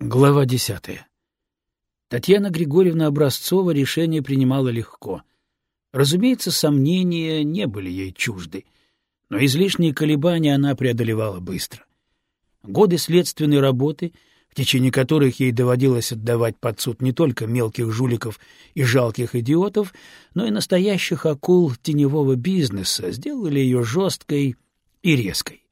Глава десятая. Татьяна Григорьевна Образцова решение принимала легко. Разумеется, сомнения не были ей чужды, но излишние колебания она преодолевала быстро. Годы следственной работы, в течение которых ей доводилось отдавать под суд не только мелких жуликов и жалких идиотов, но и настоящих акул теневого бизнеса, сделали ее жесткой и резкой.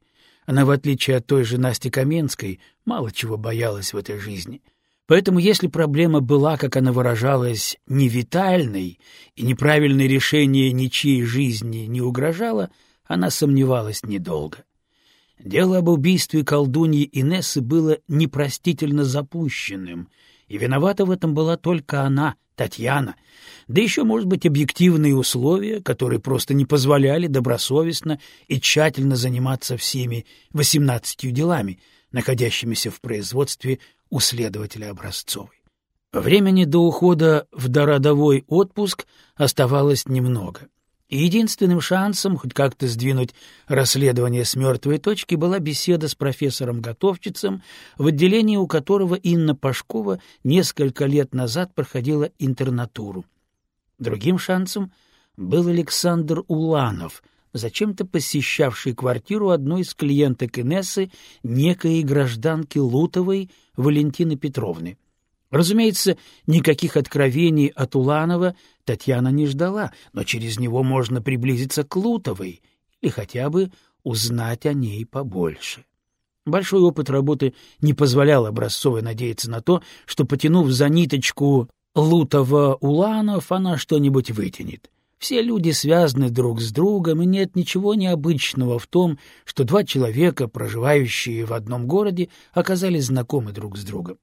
Она, в отличие от той же Насти Каменской, мало чего боялась в этой жизни. Поэтому если проблема была, как она выражалась, невитальной, и неправильное решение ничьей жизни не угрожало, она сомневалась недолго. Дело об убийстве колдуньи Инессы было непростительно запущенным, и виновата в этом была только она, Татьяна, да еще, может быть, объективные условия, которые просто не позволяли добросовестно и тщательно заниматься всеми восемнадцатью делами, находящимися в производстве у следователя Образцовой. Времени до ухода в дородовой отпуск оставалось немного. И единственным шансом хоть как-то сдвинуть расследование с мертвой точки была беседа с профессором-готовчицем, в отделении у которого Инна Пашкова несколько лет назад проходила интернатуру. Другим шансом был Александр Уланов, зачем-то посещавший квартиру одной из клиенток Инессы, некой гражданки Лутовой Валентины Петровны. Разумеется, никаких откровений от Уланова Татьяна не ждала, но через него можно приблизиться к Лутовой или хотя бы узнать о ней побольше. Большой опыт работы не позволял Образцовой надеяться на то, что, потянув за ниточку Лутова-Уланов, она что-нибудь вытянет. Все люди связаны друг с другом, и нет ничего необычного в том, что два человека, проживающие в одном городе, оказались знакомы друг с другом.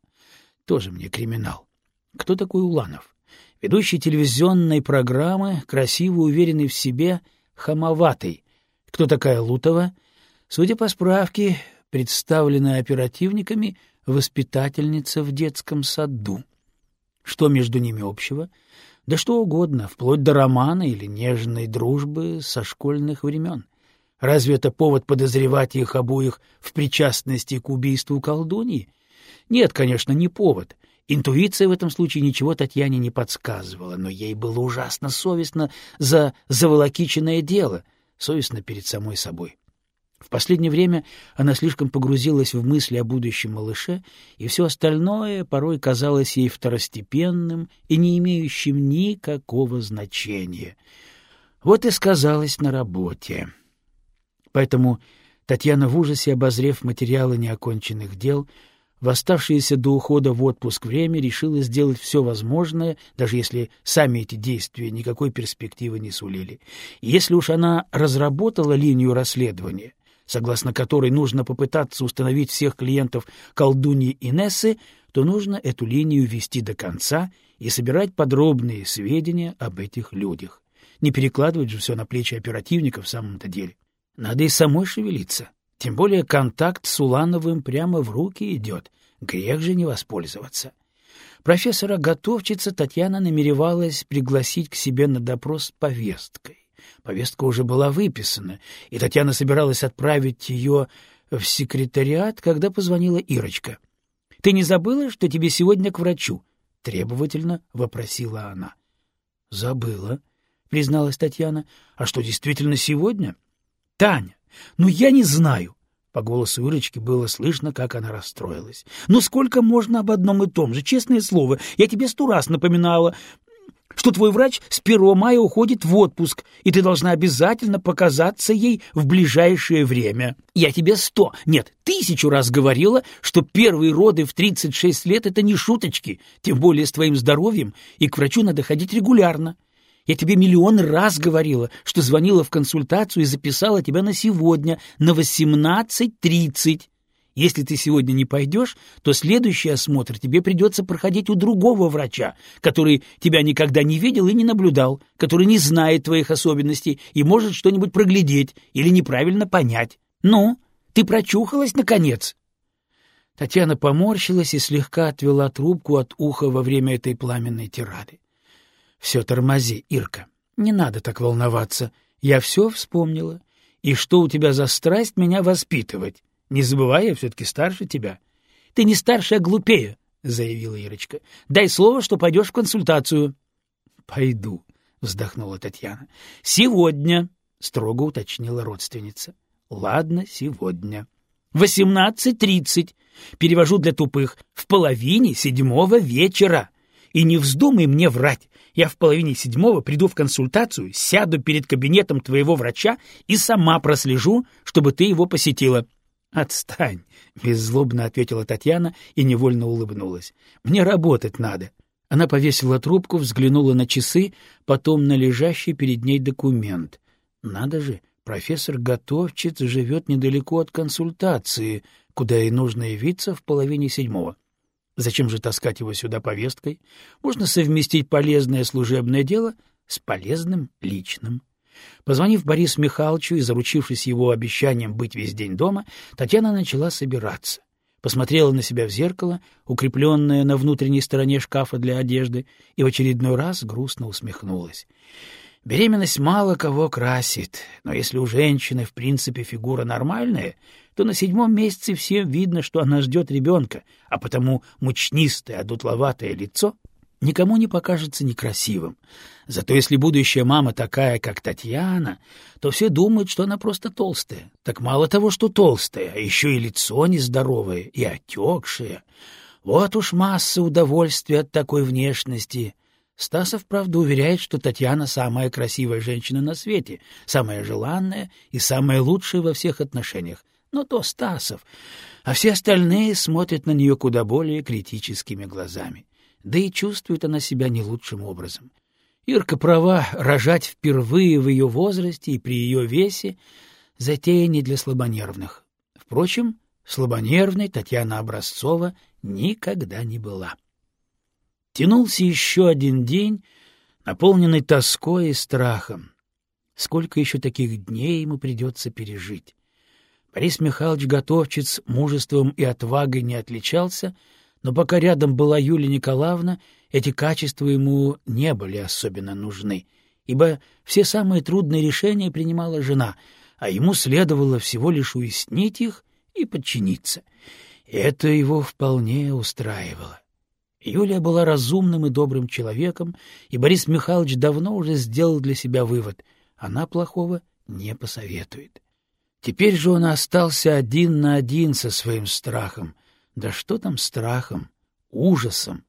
Тоже мне криминал. Кто такой Уланов? Ведущий телевизионной программы, красивый, уверенный в себе, хамоватый. Кто такая Лутова? Судя по справке, представленная оперативниками, воспитательница в детском саду. Что между ними общего? Да что угодно, вплоть до романа или нежной дружбы со школьных времен. Разве это повод подозревать их обоих в причастности к убийству колдуньи? Нет, конечно, не повод. Интуиция в этом случае ничего Татьяне не подсказывала, но ей было ужасно совестно за заволокиченное дело, совестно перед самой собой. В последнее время она слишком погрузилась в мысли о будущем малыше, и все остальное порой казалось ей второстепенным и не имеющим никакого значения. Вот и сказалось на работе. Поэтому Татьяна в ужасе, обозрев материалы неоконченных дел, в оставшееся до ухода в отпуск время решила сделать все возможное, даже если сами эти действия никакой перспективы не сулили. Если уж она разработала линию расследования, согласно которой нужно попытаться установить всех клиентов колдуньи Инессы, то нужно эту линию вести до конца и собирать подробные сведения об этих людях. Не перекладывать же все на плечи оперативника в самом-то деле. Надо и самой шевелиться. Тем более контакт с Улановым прямо в руки идет. Грех же не воспользоваться. Профессора-готовчица Татьяна намеревалась пригласить к себе на допрос повесткой. Повестка уже была выписана, и Татьяна собиралась отправить ее в секретариат, когда позвонила Ирочка. — Ты не забыла, что тебе сегодня к врачу? — требовательно вопросила она. — Забыла, — призналась Татьяна. — А что, действительно сегодня? — Таня, ну я не знаю. По голосу Ирочки было слышно, как она расстроилась. «Ну сколько можно об одном и том же? Честное слово, я тебе сто раз напоминала, что твой врач с 1 мая уходит в отпуск, и ты должна обязательно показаться ей в ближайшее время. Я тебе сто, нет, тысячу раз говорила, что первые роды в 36 лет — это не шуточки, тем более с твоим здоровьем, и к врачу надо ходить регулярно. Я тебе миллион раз говорила, что звонила в консультацию и записала тебя на сегодня, на 18.30. Если ты сегодня не пойдешь, то следующий осмотр тебе придется проходить у другого врача, который тебя никогда не видел и не наблюдал, который не знает твоих особенностей и может что-нибудь проглядеть или неправильно понять. Ну, ты прочухалась, наконец?» Татьяна поморщилась и слегка отвела трубку от уха во время этой пламенной тирады. Все тормози, Ирка. Не надо так волноваться. Я все вспомнила. И что у тебя за страсть меня воспитывать? Не забывай, я все-таки старше тебя. — Ты не старше, а глупее, — заявила Ирочка. — Дай слово, что пойдешь в консультацию. — Пойду, — вздохнула Татьяна. — Сегодня, — строго уточнила родственница. — Ладно, сегодня. — Восемнадцать тридцать. Перевожу для тупых. В половине седьмого вечера. И не вздумай мне врать. Я в половине седьмого приду в консультацию, сяду перед кабинетом твоего врача и сама прослежу, чтобы ты его посетила. — Отстань, — беззлобно ответила Татьяна и невольно улыбнулась. — Мне работать надо. Она повесила трубку, взглянула на часы, потом на лежащий перед ней документ. Надо же, профессор Готовчиц живет недалеко от консультации, куда и нужно явиться в половине седьмого. Зачем же таскать его сюда повесткой? Можно совместить полезное служебное дело с полезным личным. Позвонив Борису Михайловичу и заручившись его обещанием быть весь день дома, Татьяна начала собираться. Посмотрела на себя в зеркало, укрепленное на внутренней стороне шкафа для одежды, и в очередной раз грустно усмехнулась. Беременность мало кого красит, но если у женщины в принципе фигура нормальная, то на седьмом месяце всем видно, что она ждет ребенка, а потому мучнистое, одутловатое лицо никому не покажется некрасивым. Зато если будущая мама такая, как Татьяна, то все думают, что она просто толстая. Так мало того, что толстая, а еще и лицо нездоровое и отекшее. Вот уж масса удовольствия от такой внешности. Стасов, правда, уверяет, что Татьяна самая красивая женщина на свете, самая желанная и самая лучшая во всех отношениях но то Стасов, а все остальные смотрят на нее куда более критическими глазами. Да и чувствует она себя не лучшим образом. Ирка права, рожать впервые в ее возрасте и при ее весе — затея не для слабонервных. Впрочем, слабонервной Татьяна Образцова никогда не была. Тянулся еще один день, наполненный тоской и страхом. Сколько еще таких дней ему придется пережить? Борис Михайлович Готовчиц мужеством и отвагой не отличался, но пока рядом была Юлия Николаевна, эти качества ему не были особенно нужны, ибо все самые трудные решения принимала жена, а ему следовало всего лишь уяснить их и подчиниться. Это его вполне устраивало. Юлия была разумным и добрым человеком, и Борис Михайлович давно уже сделал для себя вывод — она плохого не посоветует. Теперь же он остался один на один со своим страхом. Да что там страхом? Ужасом.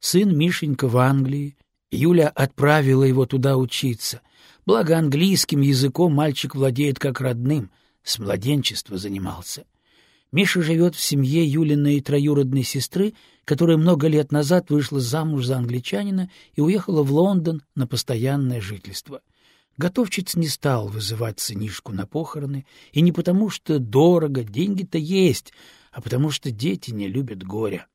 Сын Мишенька в Англии. Юля отправила его туда учиться. Благо английским языком мальчик владеет как родным. С младенчества занимался. Миша живет в семье Юлиной троюродной сестры, которая много лет назад вышла замуж за англичанина и уехала в Лондон на постоянное жительство. Готовчиц не стал вызывать сынишку на похороны, и не потому, что дорого, деньги-то есть, а потому что дети не любят горя.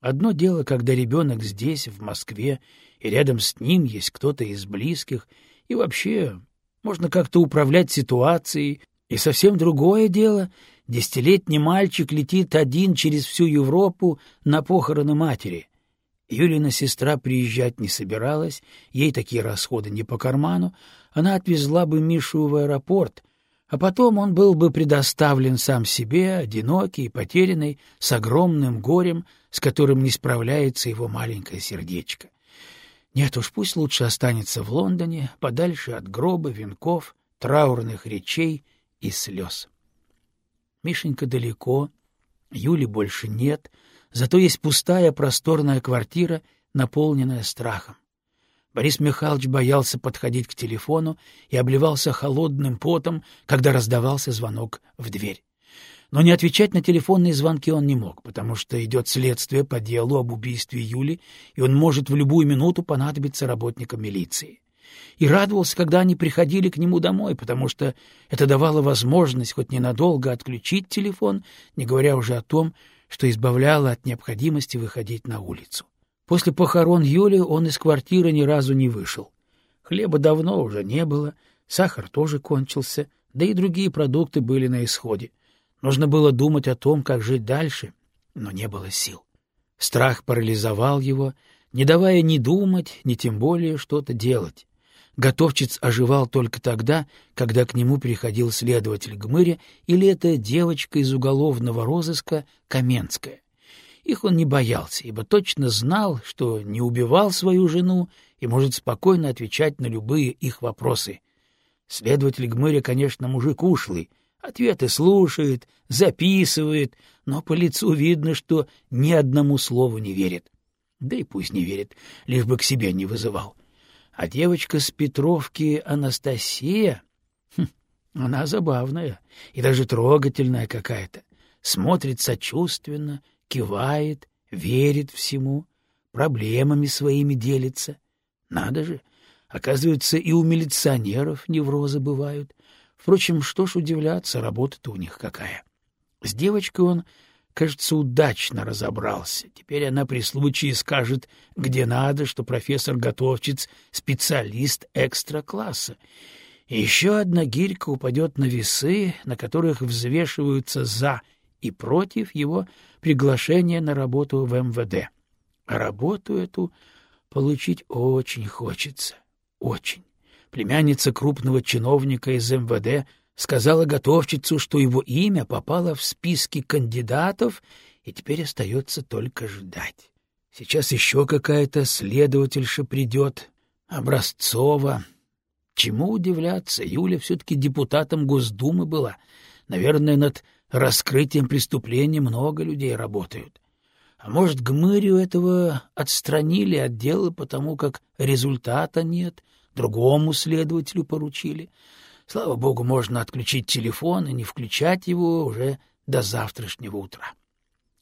Одно дело, когда ребенок здесь, в Москве, и рядом с ним есть кто-то из близких, и вообще можно как-то управлять ситуацией, и совсем другое дело — десятилетний мальчик летит один через всю Европу на похороны матери. Юлина сестра приезжать не собиралась, ей такие расходы не по карману, она отвезла бы Мишу в аэропорт, а потом он был бы предоставлен сам себе, одинокий, потерянный, с огромным горем, с которым не справляется его маленькое сердечко. Нет уж, пусть лучше останется в Лондоне, подальше от гроба, венков, траурных речей и слез. Мишенька далеко, Юли больше нет, зато есть пустая просторная квартира, наполненная страхом. Борис Михайлович боялся подходить к телефону и обливался холодным потом, когда раздавался звонок в дверь. Но не отвечать на телефонные звонки он не мог, потому что идет следствие по делу об убийстве Юли, и он может в любую минуту понадобиться работникам милиции. И радовался, когда они приходили к нему домой, потому что это давало возможность хоть ненадолго отключить телефон, не говоря уже о том, что избавляло от необходимости выходить на улицу. После похорон Юли он из квартиры ни разу не вышел. Хлеба давно уже не было, сахар тоже кончился, да и другие продукты были на исходе. Нужно было думать о том, как жить дальше, но не было сил. Страх парализовал его, не давая ни думать, ни тем более что-то делать. Готовчиц оживал только тогда, когда к нему приходил следователь Гмыря или эта девочка из уголовного розыска Каменская. Их он не боялся, ибо точно знал, что не убивал свою жену и может спокойно отвечать на любые их вопросы. Следователь Гмыря, конечно, мужик ушлый, ответы слушает, записывает, но по лицу видно, что ни одному слову не верит. Да и пусть не верит, лишь бы к себе не вызывал. А девочка с Петровки Анастасия... Хм, она забавная и даже трогательная какая-то. Смотрит сочувственно, кивает, верит всему, проблемами своими делится. Надо же, оказывается, и у милиционеров неврозы бывают. Впрочем, что ж удивляться, работа-то у них какая. С девочкой он, кажется, удачно разобрался. Теперь она при случае скажет, где надо, что профессор Готовчиц — специалист экстра-класса. И еще одна гирька упадет на весы, на которых взвешиваются «за» и против его приглашения на работу в МВД. А работу эту получить очень хочется. Очень. Племянница крупного чиновника из МВД сказала готовчицу, что его имя попало в списки кандидатов, и теперь остается только ждать. Сейчас еще какая-то следовательша придет, Образцова. Чему удивляться, Юля все-таки депутатом Госдумы была. Наверное, над раскрытием преступления много людей работают. А может, Гмырю этого отстранили от дела, потому как результата нет, другому следователю поручили. Слава богу, можно отключить телефон и не включать его уже до завтрашнего утра.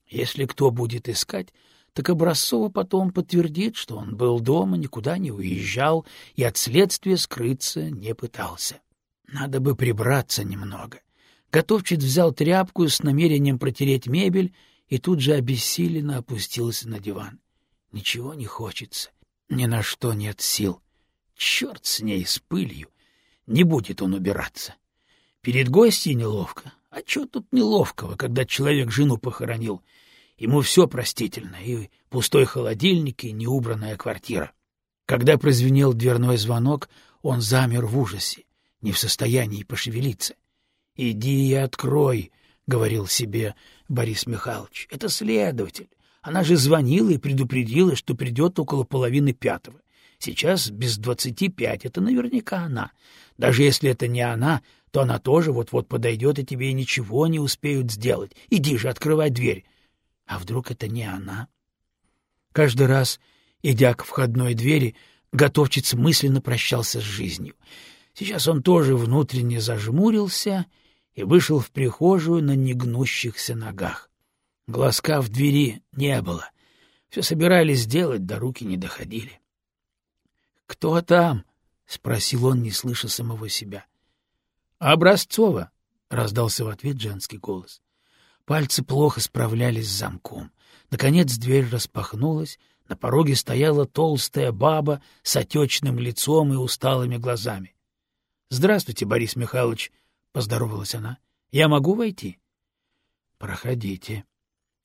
Если кто будет искать, так Образцова потом подтвердит, что он был дома, никуда не уезжал и от следствия скрыться не пытался. Надо бы прибраться немного. Готовчик взял тряпку с намерением протереть мебель и тут же обессиленно опустился на диван. Ничего не хочется, ни на что нет сил. Черт с ней, с пылью. Не будет он убираться. Перед гостьей неловко. А что тут неловкого, когда человек жену похоронил? Ему все простительно, и пустой холодильник, и неубранная квартира. Когда прозвенел дверной звонок, он замер в ужасе, не в состоянии пошевелиться. — Иди и открой, — говорил себе Борис Михайлович. — Это следователь. Она же звонила и предупредила, что придет около половины пятого. Сейчас без двадцати пять, это наверняка она. Даже если это не она, то она тоже вот-вот подойдет, и тебе ничего не успеют сделать. Иди же, открывай дверь. А вдруг это не она? Каждый раз, идя к входной двери, готовчиц мысленно прощался с жизнью. Сейчас он тоже внутренне зажмурился и вышел в прихожую на негнущихся ногах. Глазка в двери не было. Все собирались сделать, да руки не доходили. «Кто там?» — спросил он, не слыша самого себя. «Образцова», — раздался в ответ женский голос. Пальцы плохо справлялись с замком. Наконец дверь распахнулась, на пороге стояла толстая баба с отечным лицом и усталыми глазами. — Здравствуйте, Борис Михайлович, — поздоровалась она. — Я могу войти? — Проходите.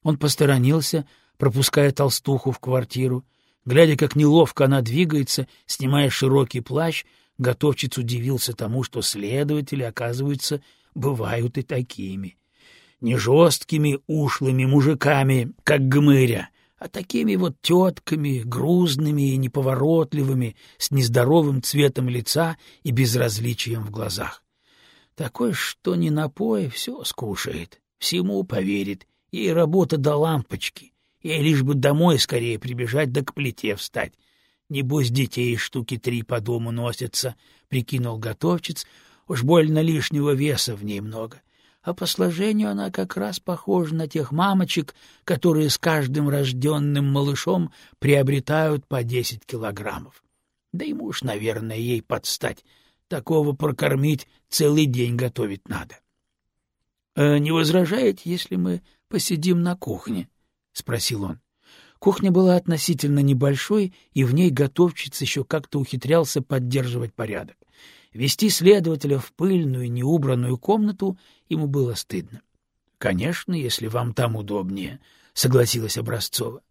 Он посторонился, пропуская толстуху в квартиру, Глядя, как неловко она двигается, снимая широкий плащ, готовчиц удивился тому, что следователи, оказывается, бывают и такими. Не жесткими, ушлыми мужиками, как гмыря, а такими вот тетками, грузными и неповоротливыми, с нездоровым цветом лица и безразличием в глазах. Такой, что не напой, все скушает, всему поверит, ей работа до лампочки, Ей лишь бы домой скорее прибежать да к плите встать. Небось, детей штуки три по дому носятся, — прикинул готовчиц. Уж больно лишнего веса в ней много. А по сложению она как раз похожа на тех мамочек, которые с каждым рожденным малышом приобретают по десять килограммов. Да и муж, наверное, ей подстать. Такого прокормить целый день готовить надо. «Э, — Не возражаете, если мы посидим на кухне? — спросил он. Кухня была относительно небольшой, и в ней готовчица еще как-то ухитрялся поддерживать порядок. Вести следователя в пыльную, неубранную комнату ему было стыдно. — Конечно, если вам там удобнее, — согласилась Образцова.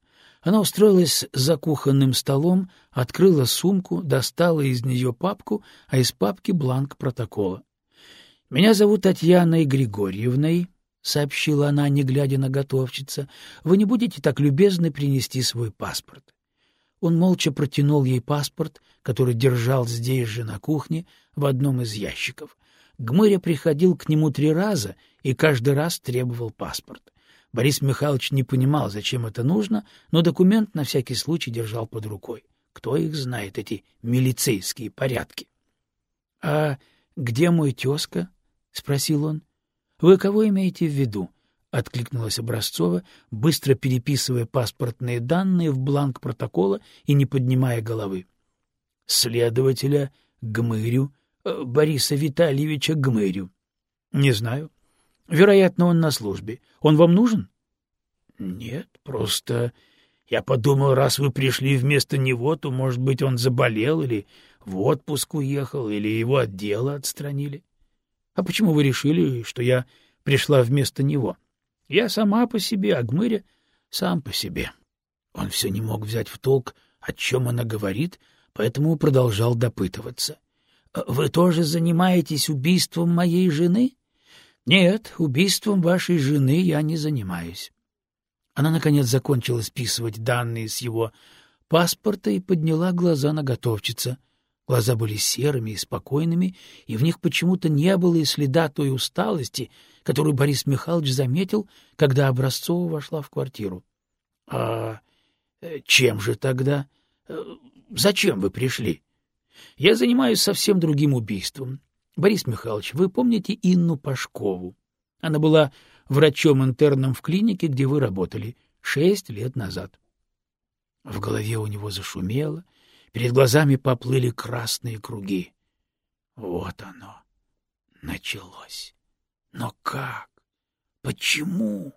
Она устроилась за кухонным столом, открыла сумку, достала из нее папку, а из папки бланк протокола. — Меня зовут Татьяной Григорьевной, — сообщила она, не глядя на готовщица, — вы не будете так любезны принести свой паспорт. Он молча протянул ей паспорт, который держал здесь же на кухне в одном из ящиков. Гмыря приходил к нему три раза и каждый раз требовал паспорт. Борис Михайлович не понимал, зачем это нужно, но документ на всякий случай держал под рукой. Кто их знает, эти милицейские порядки? — А где мой тезка? — спросил он. — Вы кого имеете в виду? — откликнулась Образцова, быстро переписывая паспортные данные в бланк протокола и не поднимая головы. — Следователя Гмырю, э, Бориса Витальевича Гмырю. — Не знаю. Вероятно, он на службе. Он вам нужен? — Нет, просто я подумал, раз вы пришли вместо него, то, может быть, он заболел или в отпуск уехал, или его от дела отстранили. — А почему вы решили, что я пришла вместо него? Я сама по себе, а Гмыря сам по себе. Он все не мог взять в толк, о чем она говорит, поэтому продолжал допытываться. — Вы тоже занимаетесь убийством моей жены? — Нет, убийством вашей жены я не занимаюсь. Она, наконец, закончила списывать данные с его паспорта и подняла глаза на готовчица. Глаза были серыми и спокойными, и в них почему-то не было и следа той усталости, которую Борис Михайлович заметил, когда Образцова вошла в квартиру. — А э, чем же тогда? Э, зачем вы пришли? — Я занимаюсь совсем другим убийством. Борис Михайлович, вы помните Инну Пашкову? Она была врачом-интерном в клинике, где вы работали, шесть лет назад. В голове у него зашумело, перед глазами поплыли красные круги. Вот оно. Началось. Но как? Почему?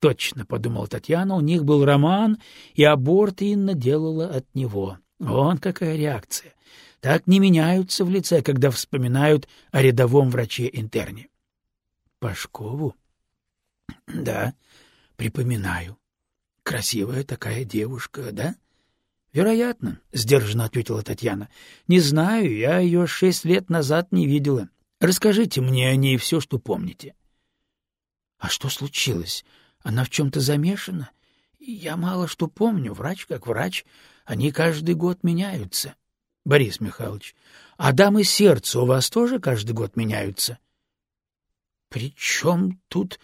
Точно, — подумала Татьяна, — у них был роман, и аборт Инна делала от него. Вон какая реакция. Так не меняются в лице, когда вспоминают о рядовом враче-интерне. Пашкову? — Да, припоминаю. Красивая такая девушка, да? — Вероятно, — сдержанно ответила Татьяна. — Не знаю, я ее шесть лет назад не видела. Расскажите мне о ней все, что помните. — А что случилось? Она в чем-то замешана? Я мало что помню. Врач как врач. Они каждый год меняются. — Борис Михайлович, а дамы сердца у вас тоже каждый год меняются? «При чем тут...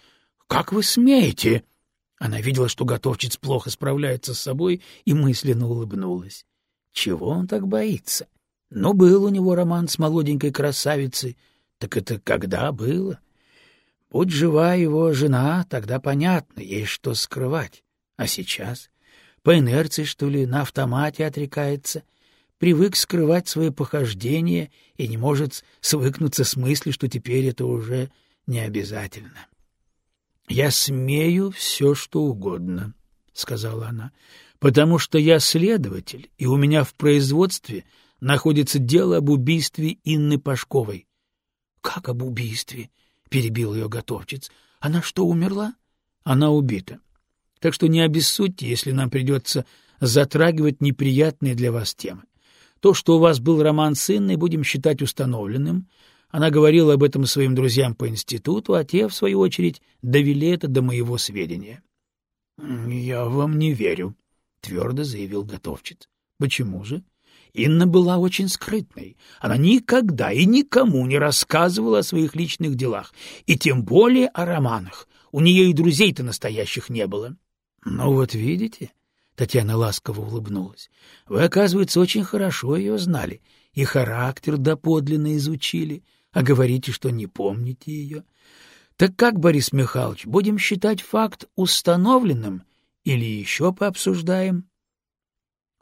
Как вы смеете?» Она видела, что готовчиц плохо справляется с собой, и мысленно улыбнулась. Чего он так боится? Но был у него роман с молоденькой красавицей. Так это когда было? Будь жива его жена, тогда понятно, ей что скрывать. А сейчас? По инерции, что ли, на автомате отрекается? Привык скрывать свои похождения и не может свыкнуться с мыслью, что теперь это уже не обязательно. — Я смею все, что угодно, — сказала она, — потому что я следователь, и у меня в производстве находится дело об убийстве Инны Пашковой. — Как об убийстве? — перебил ее готовчиц. — Она что, умерла? — Она убита. Так что не обессудьте, если нам придется затрагивать неприятные для вас темы. То, что у вас был роман с Инной, будем считать установленным, она говорила об этом своим друзьям по институту, а те, в свою очередь, довели это до моего сведения. — Я вам не верю, — твердо заявил готовчик. — Почему же? Инна была очень скрытной. Она никогда и никому не рассказывала о своих личных делах, и тем более о романах. У нее и друзей-то настоящих не было. — Ну вот видите, — Татьяна ласково улыбнулась, — вы, оказывается, очень хорошо ее знали и характер доподлинно изучили. — а говорите, что не помните ее. Так как, Борис Михайлович, будем считать факт установленным или еще пообсуждаем?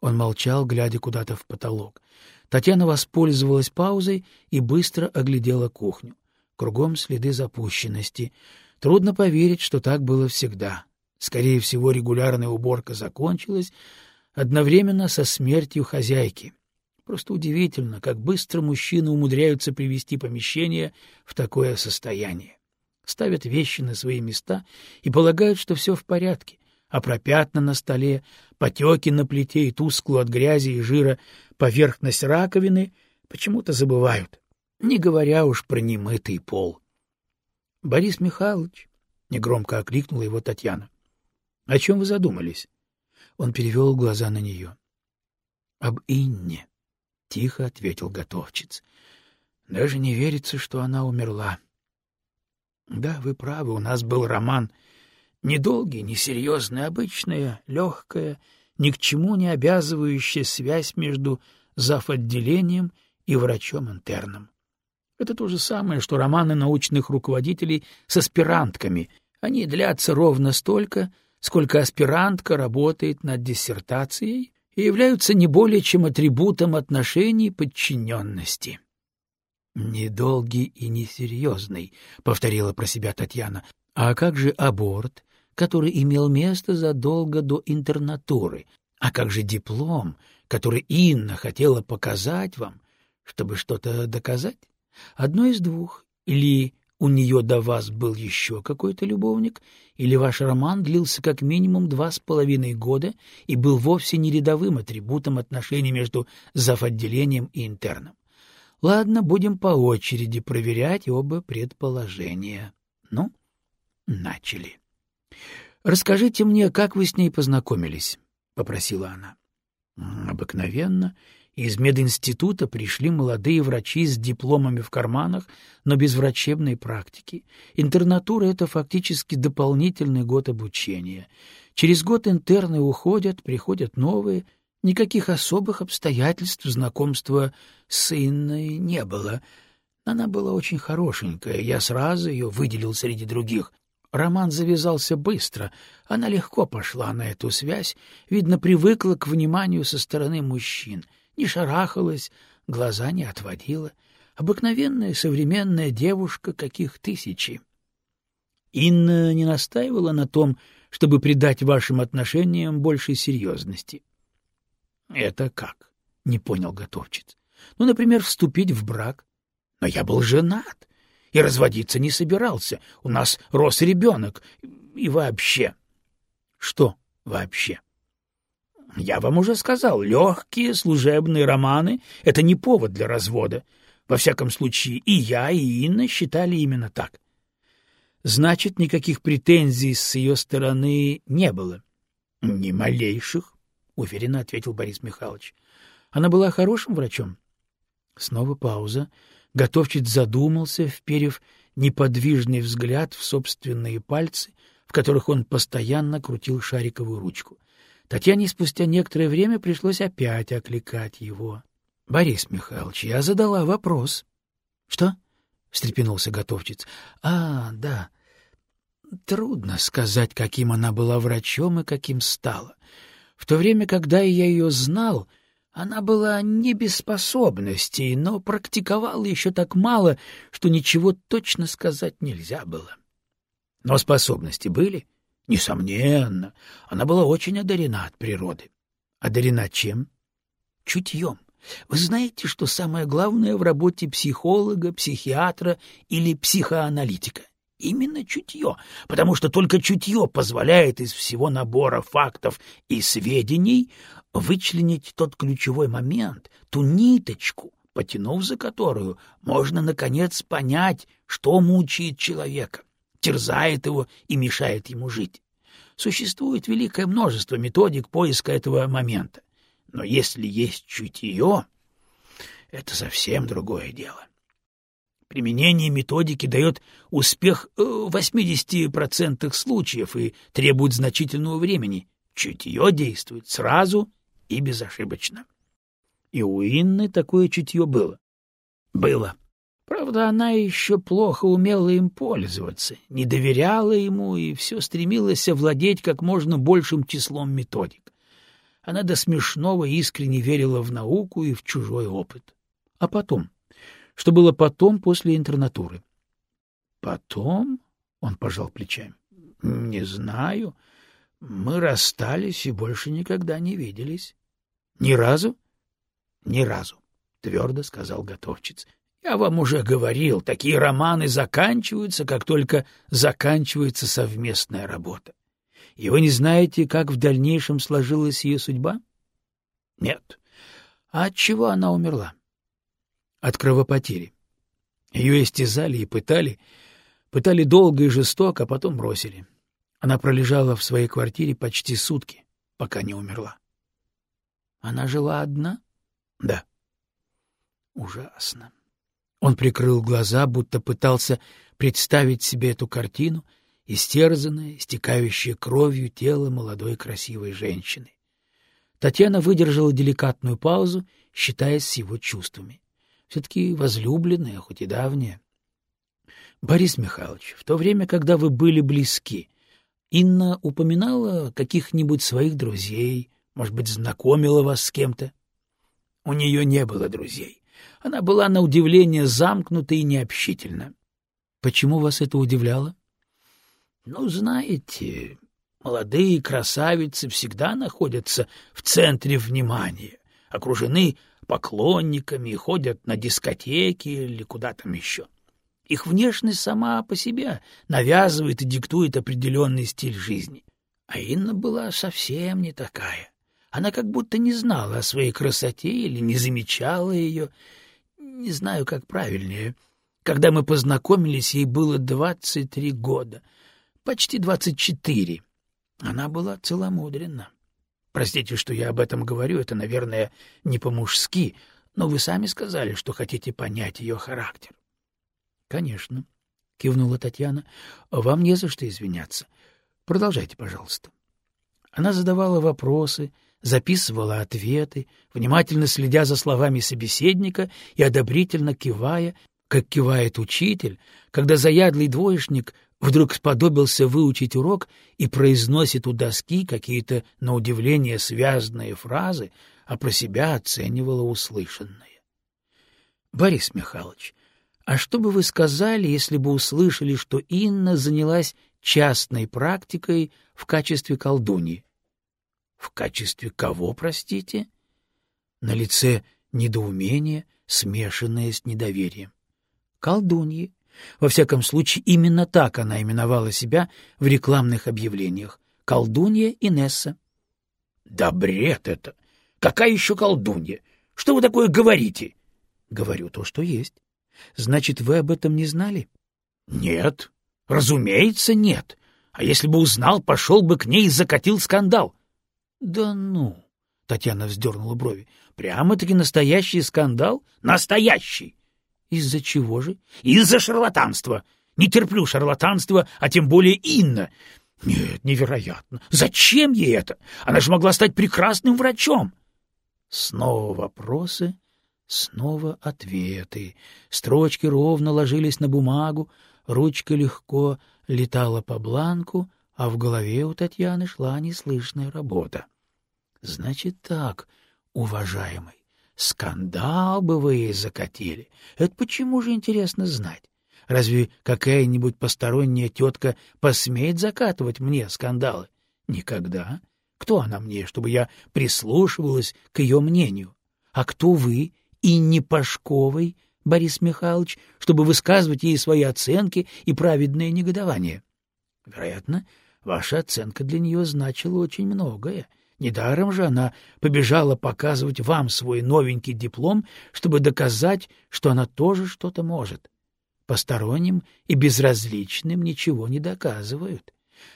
Он молчал, глядя куда-то в потолок. Татьяна воспользовалась паузой и быстро оглядела кухню. Кругом следы запущенности. Трудно поверить, что так было всегда. Скорее всего, регулярная уборка закончилась одновременно со смертью хозяйки. Просто удивительно, как быстро мужчины умудряются привести помещение в такое состояние. Ставят вещи на свои места и полагают, что все в порядке, а про пятна на столе, потеки на плите и тусклую от грязи и жира поверхность раковины почему-то забывают, не говоря уж про немытый пол. — Борис Михайлович, — негромко окликнула его Татьяна. — О чем вы задумались? Он перевел глаза на нее. — Об Инне, — тихо ответил готовчиц. — Даже не верится, что она умерла. — Да, вы правы, у нас был роман. Недолгий, несерьезный, обычная, легкая, ни к чему не обязывающая связь между зав-отделением и врачом-интерном. Это то же самое, что романы научных руководителей с аспирантками. Они длятся ровно столько, сколько аспирантка работает над диссертацией и являются не более чем атрибутом отношений подчиненности. «Недолгий и несерьезный», — повторила про себя Татьяна. «А как же аборт, который имел место задолго до интернатуры? А как же диплом, который Инна хотела показать вам, чтобы что-то доказать? Одно из двух. Или у нее до вас был еще какой-то любовник, или ваш роман длился как минимум два с половиной года и был вовсе не рядовым атрибутом отношений между завотделением и интерном. Ладно, будем по очереди проверять оба предположения. Ну, начали. «Расскажите мне, как вы с ней познакомились?» — попросила она. Обыкновенно из мединститута пришли молодые врачи с дипломами в карманах, но без врачебной практики. Интернатура — это фактически дополнительный год обучения. Через год интерны уходят, приходят новые. Никаких особых обстоятельств знакомства с Инной не было. Она была очень хорошенькая, я сразу ее выделил среди других. Роман завязался быстро, она легко пошла на эту связь, видно, привыкла к вниманию со стороны мужчин — не шарахалась, глаза не отводила. Обыкновенная современная девушка, каких тысячи. Инна не настаивала на том, чтобы придать вашим отношениям большей серьезности. — Это как? — не понял готовчиц. — Ну, например, вступить в брак. Но я был женат и разводиться не собирался. У нас рос ребенок. И вообще... — Что вообще? Я вам уже сказал, легкие служебные романы — это не повод для развода. Во всяком случае, и я, и Инна считали именно так. Значит, никаких претензий с ее стороны не было. — Ни малейших, — уверенно ответил Борис Михайлович. Она была хорошим врачом. Снова пауза. Готовчик задумался, вперев неподвижный взгляд в собственные пальцы, в которых он постоянно крутил шариковую ручку. Татьяне спустя некоторое время пришлось опять окликать его. — Борис Михайлович, я задала вопрос. — Что? — встрепенулся готовчиц. — А, да. Трудно сказать, каким она была врачом и каким стала. В то время, когда я ее знал, она была не без способностей, но практиковала еще так мало, что ничего точно сказать нельзя было. Но способности были — Несомненно, она была очень одарена от природы. Одарена чем? Чутьем. Вы знаете, что самое главное в работе психолога, психиатра или психоаналитика? Именно чутье, потому что только чутье позволяет из всего набора фактов и сведений вычленить тот ключевой момент, ту ниточку, потянув за которую можно, наконец, понять, что мучает человека терзает его и мешает ему жить. Существует великое множество методик поиска этого момента. Но если есть чутье, это совсем другое дело. Применение методики дает успех в 80% случаев и требует значительного времени. Чутье действует сразу и безошибочно. И у Инны такое чутье было. Было. Правда, она еще плохо умела им пользоваться, не доверяла ему и все стремилась овладеть как можно большим числом методик. Она до смешного искренне верила в науку и в чужой опыт. А потом? Что было потом после интернатуры? Потом? Он пожал плечами. Не знаю. Мы расстались и больше никогда не виделись. Ни разу? Ни разу, твердо сказал готовчиц. Я вам уже говорил, такие романы заканчиваются, как только заканчивается совместная работа. И вы не знаете, как в дальнейшем сложилась ее судьба? Нет. А от чего она умерла? От кровопотери. Ее истязали и пытали. Пытали долго и жестоко, а потом бросили. Она пролежала в своей квартире почти сутки, пока не умерла. Она жила одна? Да. Ужасно. Он прикрыл глаза, будто пытался представить себе эту картину, истерзанное, истекающее кровью тело молодой красивой женщины. Татьяна выдержала деликатную паузу, считаясь с его чувствами. Все-таки возлюбленная, хоть и давняя. — Борис Михайлович, в то время, когда вы были близки, Инна упоминала каких-нибудь своих друзей, может быть, знакомила вас с кем-то? У нее не было друзей. Она была, на удивление, замкнута и необщительна. Почему вас это удивляло? Ну, знаете, молодые красавицы всегда находятся в центре внимания, окружены поклонниками ходят на дискотеки или куда там еще. Их внешность сама по себе навязывает и диктует определенный стиль жизни. А Инна была совсем не такая. Она как будто не знала о своей красоте или не замечала ее. Не знаю, как правильнее. Когда мы познакомились, ей было двадцать три года, почти двадцать четыре. Она была целомудренна. Простите, что я об этом говорю, это, наверное, не по-мужски, но вы сами сказали, что хотите понять ее характер. — Конечно, — кивнула Татьяна, — вам не за что извиняться. Продолжайте, пожалуйста. Она задавала вопросы, записывала ответы, внимательно следя за словами собеседника и одобрительно кивая, как кивает учитель, когда заядлый двоечник вдруг сподобился выучить урок и произносит у доски какие-то, на удивление, связанные фразы, а про себя оценивала услышанное. — Борис Михайлович, а что бы вы сказали, если бы услышали, что Инна занялась частной практикой в качестве колдуньи? В качестве кого, простите? На лице недоумение, смешанное с недоверием. Колдуньи. Во всяком случае, именно так она именовала себя в рекламных объявлениях. Колдунья Инесса. Да бред это! Какая еще колдунья? Что вы такое говорите? Говорю то, что есть. Значит, вы об этом не знали? Нет. Разумеется, нет. А если бы узнал, пошел бы к ней и закатил скандал. — Да ну! — Татьяна вздернула брови. — Прямо-таки настоящий скандал? Настоящий! — Из-за чего же? — Из-за шарлатанства! Не терплю шарлатанства, а тем более Инна. Нет, невероятно. Зачем ей это? Она же могла стать прекрасным врачом. Снова вопросы, снова ответы. Строчки ровно ложились на бумагу, ручка легко летала по бланку, а в голове у Татьяны шла неслышная работа. — Значит так, уважаемый, скандал бы вы закатили. Это почему же интересно знать? Разве какая-нибудь посторонняя тетка посмеет закатывать мне скандалы? Никогда. Кто она мне, чтобы я прислушивалась к ее мнению? А кто вы, и не Пашковой, Борис Михайлович, чтобы высказывать ей свои оценки и праведное негодование? Вероятно, Ваша оценка для нее значила очень многое. Недаром же она побежала показывать вам свой новенький диплом, чтобы доказать, что она тоже что-то может. Посторонним и безразличным ничего не доказывают.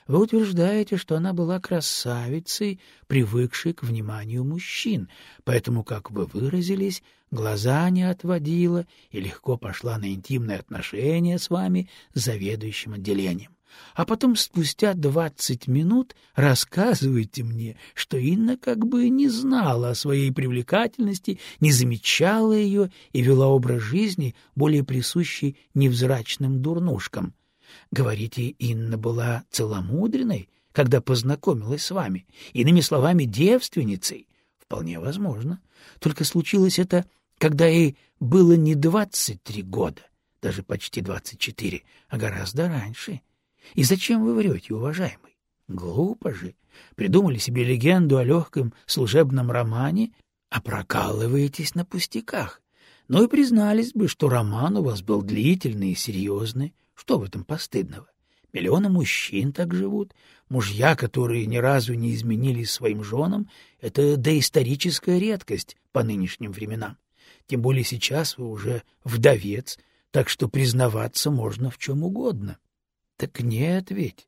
Вы утверждаете, что она была красавицей, привыкшей к вниманию мужчин, поэтому, как вы выразились, глаза не отводила и легко пошла на интимные отношения с вами, заведующим отделением а потом спустя двадцать минут рассказываете мне, что Инна как бы не знала о своей привлекательности, не замечала ее и вела образ жизни, более присущий невзрачным дурнушкам. Говорите, Инна была целомудренной, когда познакомилась с вами, иными словами, девственницей? Вполне возможно. Только случилось это, когда ей было не двадцать три года, даже почти двадцать четыре, а гораздо раньше — и зачем вы врете, уважаемый? Глупо же. Придумали себе легенду о легком служебном романе, а прокалываетесь на пустяках. Ну и признались бы, что роман у вас был длительный и серьезный. Что в этом постыдного? Миллионы мужчин так живут. Мужья, которые ни разу не изменились своим женам, — это доисторическая редкость по нынешним временам. Тем более сейчас вы уже вдовец, так что признаваться можно в чем угодно. — Так нет ведь.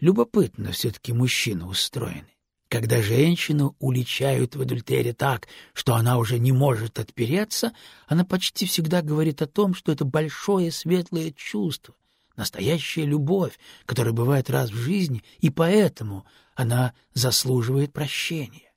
Любопытно все-таки мужчины устроены. Когда женщину уличают в адультере так, что она уже не может отпереться, она почти всегда говорит о том, что это большое светлое чувство, настоящая любовь, которая бывает раз в жизни, и поэтому она заслуживает прощения.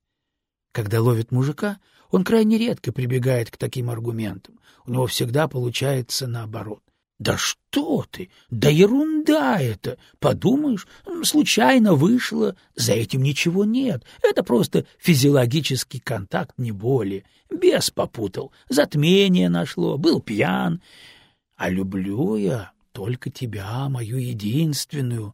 Когда ловит мужика, он крайне редко прибегает к таким аргументам. У него всегда получается наоборот. Да что ты! Да ерунда это! Подумаешь, случайно вышло, за этим ничего нет. Это просто физиологический контакт, не более. Бес попутал, затмение нашло, был пьян. А люблю я только тебя, мою единственную.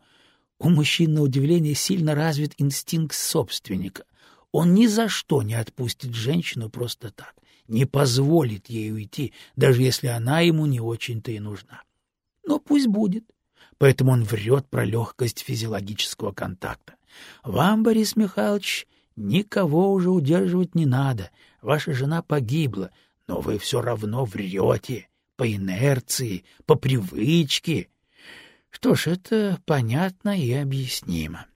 У мужчин, на удивление, сильно развит инстинкт собственника. Он ни за что не отпустит женщину просто так не позволит ей уйти, даже если она ему не очень-то и нужна. Но пусть будет. Поэтому он врет про легкость физиологического контакта. Вам, Борис Михайлович, никого уже удерживать не надо. Ваша жена погибла, но вы все равно врете. По инерции, по привычке. Что ж, это понятно и объяснимо.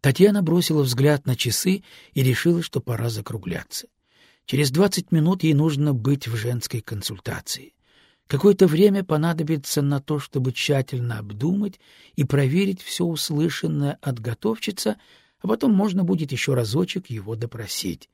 Татьяна бросила взгляд на часы и решила, что пора закругляться. Через двадцать минут ей нужно быть в женской консультации. Какое-то время понадобится на то, чтобы тщательно обдумать и проверить все услышанное от готовчица, а потом можно будет еще разочек его допросить.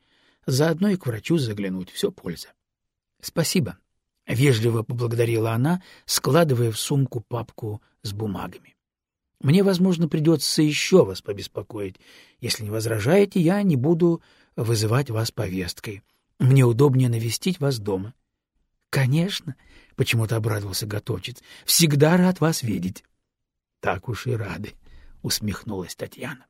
Заодно и к врачу заглянуть, все польза. — Спасибо, — вежливо поблагодарила она, складывая в сумку папку с бумагами. — Мне, возможно, придется еще вас побеспокоить. Если не возражаете, я не буду вызывать вас повесткой. Мне удобнее навестить вас дома. — Конечно, — почему-то обрадовался готовчиц. — Всегда рад вас видеть. — Так уж и рады, — усмехнулась Татьяна.